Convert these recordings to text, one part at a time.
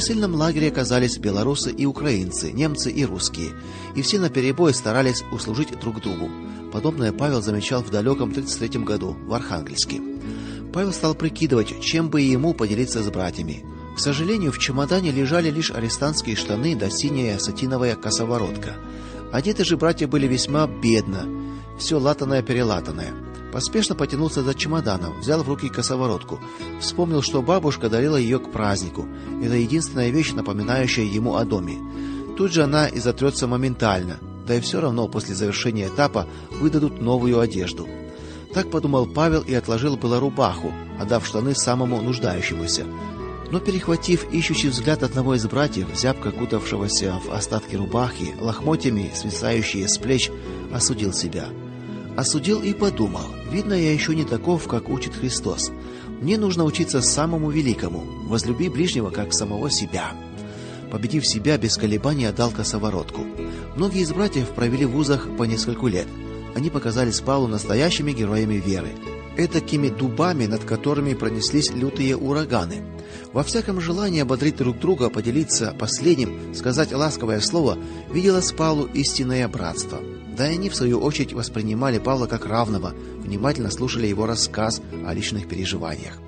пересыльном лагере оказались белорусы и украинцы, немцы и русские, и все наперебой старались услужить друг другу. Подобное Павел замечал в далеком 33 году в Архангельске. Павел стал прикидывать, чем бы ему поделиться с братьями. К сожалению, в чемодане лежали лишь арестантские штаны да синяя сатиновая косоворотка. Одеты же братья были весьма бедно, все латаное-перелатанное. Поспешно потянулся за чемоданом, взял в руки косоворотку. Вспомнил, что бабушка дарила ее к празднику. Это единственная вещь, напоминающая ему о доме. Тут же она и затрется моментально. Да и все равно после завершения этапа выдадут новую одежду. Так подумал Павел и отложил было рубаху, отдав штаны самому нуждающемуся. Но перехватив ищущий взгляд одного из братьев, зябко кутавшегося в остатки рубахи, лохмотьями свисающие с плеч, осудил себя. Осудил и подумал: видно, я еще не таков, как учит Христос. Мне нужно учиться самому великому: возлюби ближнего как самого себя. Победив себя, без колебаний отдал косоворотку. Многие из братьев провели в вузах по нескольку лет. Они показались Павлу настоящими героями веры, этакими дубами, над которыми пронеслись лютые ураганы. Во всяком желании ободрить друг друга, поделиться последним, сказать ласковое слово, виделось Павлу истинное братство. Да и они в свою очередь воспринимали Павла как равного, внимательно слушали его рассказ о личных переживаниях.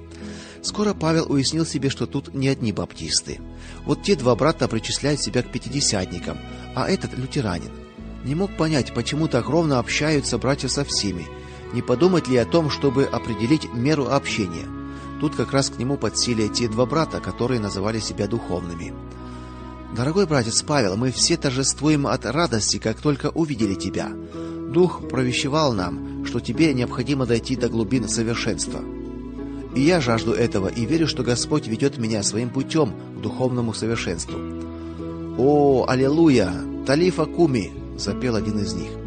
Скоро Павел уяснил себе, что тут не одни баптисты. Вот те два брата причисляют себя к пятидесятникам, а этот лютеранин. Не мог понять, почему так ровно общаются братья со всеми. Не подумать ли о том, чтобы определить меру общения? Тут как раз к нему подсели те два брата, которые называли себя духовными. Дорогой братец Павел, мы все торжествуем от радости, как только увидели тебя. Дух провещевал нам, что тебе необходимо дойти до глубин совершенства. И я жажду этого и верю, что Господь ведет меня своим путем к духовному совершенству. О, аллилуйя! Талифа куми, запел один из них.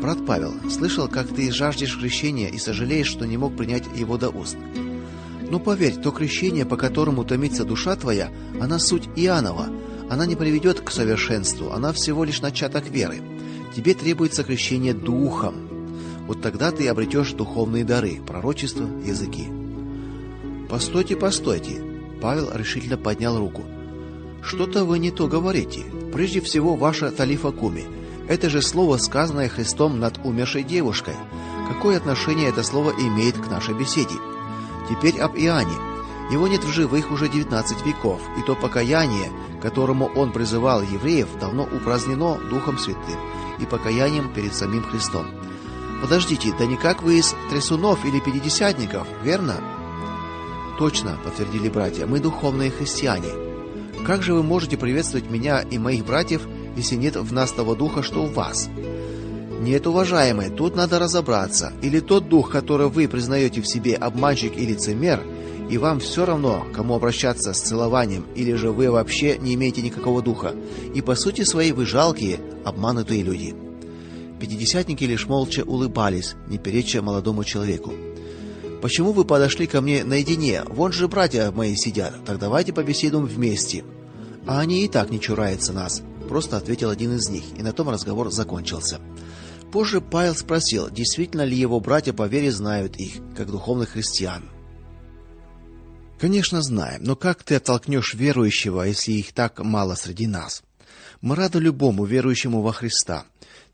Брат Павел, слышал, как ты жаждешь крещения и сожалеешь, что не мог принять его до уст. Но поверь, то крещение, по которому томится душа твоя, она суть Иоаннова, она не приведет к совершенству, она всего лишь начаток веры. Тебе требуется крещение духом. Вот тогда ты обретешь духовные дары, пророчество, языки. Постойте, постойте. Павел решительно поднял руку. Что-то вы не то говорите. Прежде всего, ваша талифа куми. Это же слово, сказанное Христом над умершей девушкой. Какое отношение это слово имеет к нашей беседе? Теперь об Иоанне. Его нет в живых уже 19 веков, и то покаяние, которому он призывал евреев, давно упразднено Духом Святым и покаянием перед самим Христом. Подождите, да не как вы из трясунов или пятидесятников, верно? Точно, подтвердили братья. Мы духовные христиане. Как же вы можете приветствовать меня и моих братьев, если нет в нас того духа, что у вас? Нет, уважаемые, тут надо разобраться. Или тот дух, который вы признаете в себе обманщик и лицемер, и вам все равно, кому обращаться с целованием, или же вы вообще не имеете никакого духа, и по сути своей вы жалкие, обманутые люди. Пятидесятники лишь молча улыбались, не переча молодому человеку. Почему вы подошли ко мне наедине? Вон же братья мои сидят. Так давайте побеседуем вместе. А они и так не чураются нас, просто ответил один из них, и на том разговор закончился. Позже Павел спросил, действительно ли его братья по вере знают их, как духовных христиан. Конечно, знаем, но как ты оттолкнешь верующего, если их так мало среди нас? Мы рады любому верующему во Христа.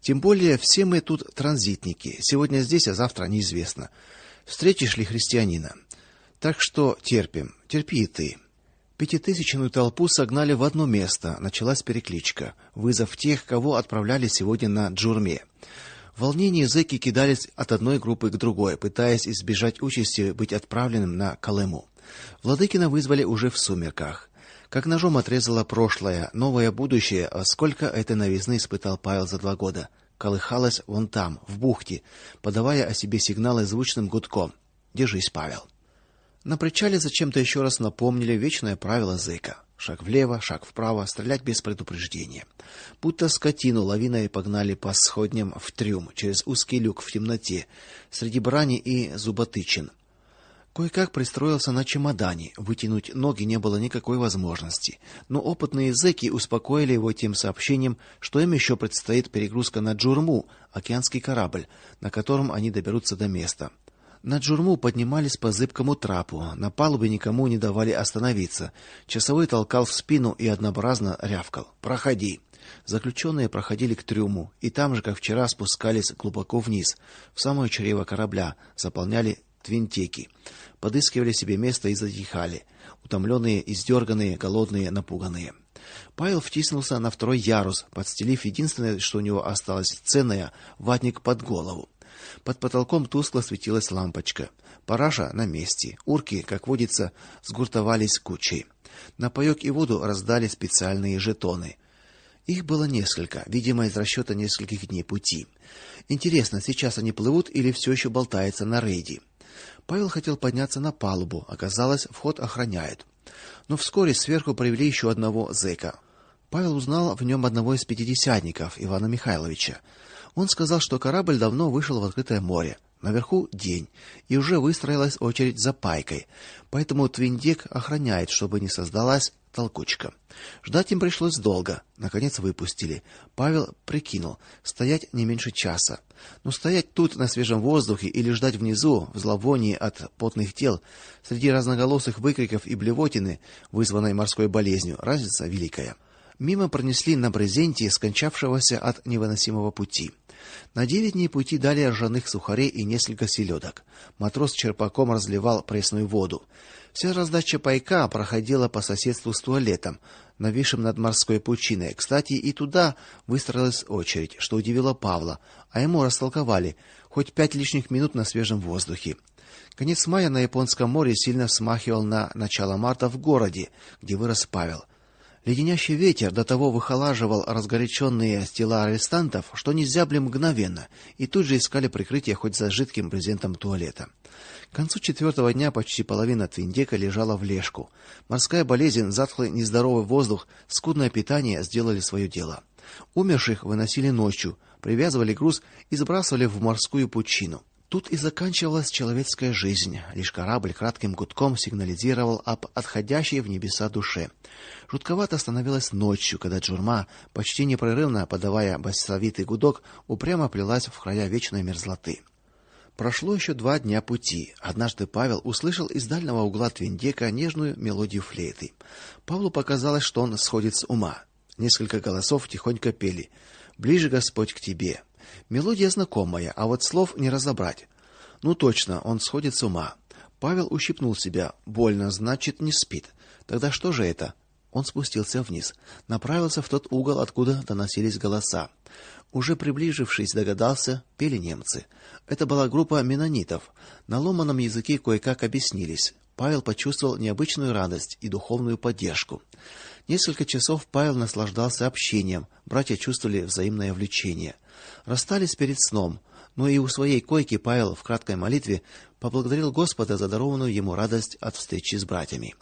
Тем более все мы тут транзитники. Сегодня здесь, а завтра неизвестно. Встретишь ли христианина? Так что терпим. Терпи и ты. Пятитысячную толпу согнали в одно место. Началась перекличка, вызов тех, кого отправляли сегодня на Джурме. В волнении зэки кидались от одной группы к другой, пытаясь избежать участи быть отправленным на Колыму. Владыкина вызвали уже в сумерках. Как ножом отрезало прошлое, новое будущее, а сколько этой новизны испытал Павел за два года. Колыхалось вон там, в бухте, подавая о себе сигналы звучным гудком. Держись, Павел. На причале зачем-то еще раз напомнили вечное правило зыка. Шаг влево, шаг вправо, стрелять без предупреждения. Будто скотину лавиной погнали по сходням в трюм через узкий люк в темноте, среди брани и зуботычин. Кое-как пристроился на чемодане. Вытянуть ноги не было никакой возможности, но опытные зэки успокоили его тем сообщением, что им еще предстоит перегрузка на Джурму, океанский корабль, на котором они доберутся до места. На Джурму поднимались по зыбкому трапу, на палубе никому не давали остановиться. Часовой толкал в спину и однообразно рявкал: "Проходи". Заключенные проходили к трюму и там же, как вчера, спускались глубоко вниз, в самое чрево корабля, заполняли твинтеки подыскивали себе место и затихали, утомленные, издерганные, голодные, напуганные. Павел втиснулся на второй ярус, подстелив единственное, что у него осталось ценное ватник под голову. Под потолком тускло светилась лампочка. Параша на месте. Урки, как водится, сгуртовались кучей. На паёк и воду раздали специальные жетоны. Их было несколько, видимо, из расчета нескольких дней пути. Интересно, сейчас они плывут или все еще болтаются на рейде? Павел хотел подняться на палубу, оказалось, вход охраняют. Но вскоре сверху привели еще одного зэка. Павел узнал в нем одного из пятидесятников, Ивана Михайловича. Он сказал, что корабль давно вышел в открытое море. Наверху день, и уже выстроилась очередь за пайкой. Поэтому Твиндек охраняет, чтобы не создалась толкучка. Ждать им пришлось долго. Наконец выпустили. Павел прикинул: стоять не меньше часа. Но стоять тут на свежем воздухе или ждать внизу, в зловонии от потных тел, среди разноголосых выкриков и блевотины, вызванной морской болезнью, разница великая. Мимо пронесли на брезенте скончавшегося от невыносимого пути. На девять дней пути дали ржаных сухарей и несколько селедок. Матрос черпаком разливал пресную воду. Вся раздача пайка проходила по соседству с туалетом, нависшим над морской пучиной. Кстати, и туда выстроилась очередь, что удивило Павла, а ему растолковали: хоть пять лишних минут на свежем воздухе. Конец мая на японском море сильно смахивал на начало марта в городе, где вырос Павел. Леденящий ветер до того выхолаживал разгоряченные тела арестантов, что они зябли мгновенно и тут же искали прикрытие хоть за жидким брезентом туалета. К концу четвертого дня почти половина Твиндека лежала в лежку. Морская болезнь, затхлый нездоровый воздух, скудное питание сделали свое дело. Умерших выносили ночью, привязывали груз и сбрасывали в морскую пучину. Тут и заканчивалась человеческая жизнь. Лишь корабль кратким гудком сигнализировал об отходящей в небеса душе. Жутковато становилось ночью, когда Джурма, почти непрерывно подавая басовитый гудок, упрямо плелась в края вечной мерзлоты. Прошло еще два дня пути. Однажды Павел услышал из дальнего угла Твиндека нежную мелодию флейты. Павлу показалось, что он сходит с ума. Несколько голосов тихонько пели: "Ближе, Господь, к тебе". Мелодия знакомая, а вот слов не разобрать. Ну точно, он сходит с ума. Павел ущипнул себя. Больно, значит, не спит. Тогда что же это? Он спустился вниз, направился в тот угол, откуда доносились голоса. Уже приближившись, догадался, пели немцы. Это была группа менонитов. На ломаном языке кое-как объяснились. Павел почувствовал необычную радость и духовную поддержку. Несколько часов Павел наслаждался общением. Братья чувствовали взаимное влечение. Расстались перед сном, но и у своей койки Павел в краткой молитве поблагодарил Господа за дарованную ему радость от встречи с братьями.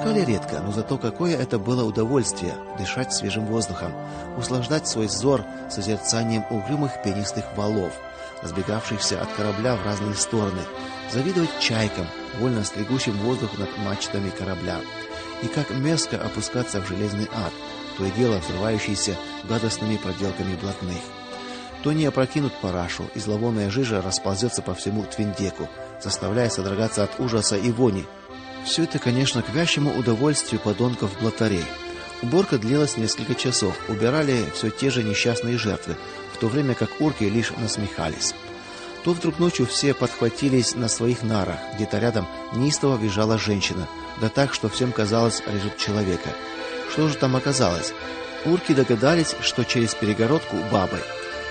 Выпускали редко, но зато какое это было удовольствие дышать свежим воздухом, услаждать свой взор созерцанием угрюмых пенистых валов, разбегавшихся от корабля в разные стороны, завидовать чайкам, вольно стригущим воздух над мачтами корабля. И как мерзко опускаться в железный ад, то и дело взрывающийся гадостными проделками блатных. То не опрокинут парашу, и зловонная жижа расползется по всему твиндеку, заставляя содрогаться от ужаса и вони, все это, конечно, к вящему удовольствию подонков блатарей. Уборка длилась несколько часов. Убирали все те же несчастные жертвы, в то время как урки лишь насмехались. То вдруг ночью все подхватились на своих нарах. Где-то рядом неистово визжала женщина. да так, что всем казалось, режут человека. Что же там оказалось? Урки догадались, что через перегородку бабы.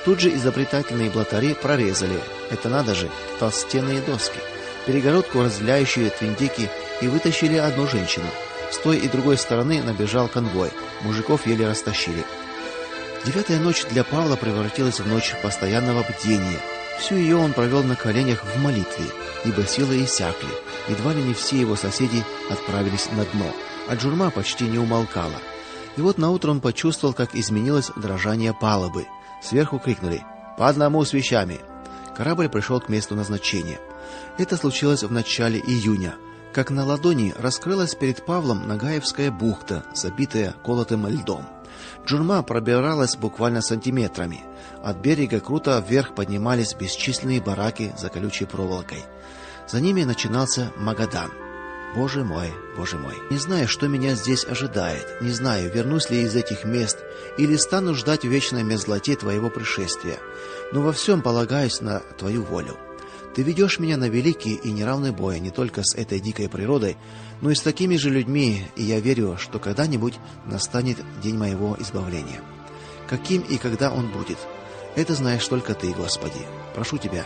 Тут же изобретательные блатари прорезали. Это надо же, толстенные доски. Перегородку разделяющие твиндики и вытащили одну женщину. С той и другой стороны набежал конвой. Мужиков еле растащили. Девятая ночь для Павла превратилась в ночь постоянного бдения. Всю ее он провел на коленях в молитве, ибо силы иссякли. Едва ли не все его соседи отправились на дно, а джурма почти не умолкала. И вот наутро он почувствовал, как изменилось дрожание палубы. Сверху крикнули: "По одному с вещами!" Корабль пришел к месту назначения. Это случилось в начале июня. Как на ладони раскрылась перед Павлом Нагаевская бухта, забитая колотым льдом. Джурма пробиралась буквально сантиметрами. От берега круто вверх поднимались бесчисленные бараки за колючей проволокой. За ними начинался Магадан. Боже мой, Боже мой. Не знаю, что меня здесь ожидает. Не знаю, вернусь ли из этих мест или стану ждать в вечной мерзлоте твоего пришествия. Но во всем полагаюсь на твою волю. Ты ведешь меня на великий и неравный бой не только с этой дикой природой, но и с такими же людьми, и я верю, что когда-нибудь настанет день моего избавления. Каким и когда он будет, это знаешь только ты, Господи. Прошу тебя,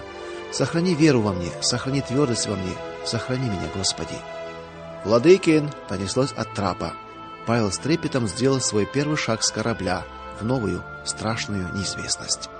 сохрани веру во мне, сохрани твердость во мне, сохрани меня, Господи. Владыкин понеслось от трапа. Павел с трепетом сделал свой первый шаг с корабля в новую страшную неизвестность.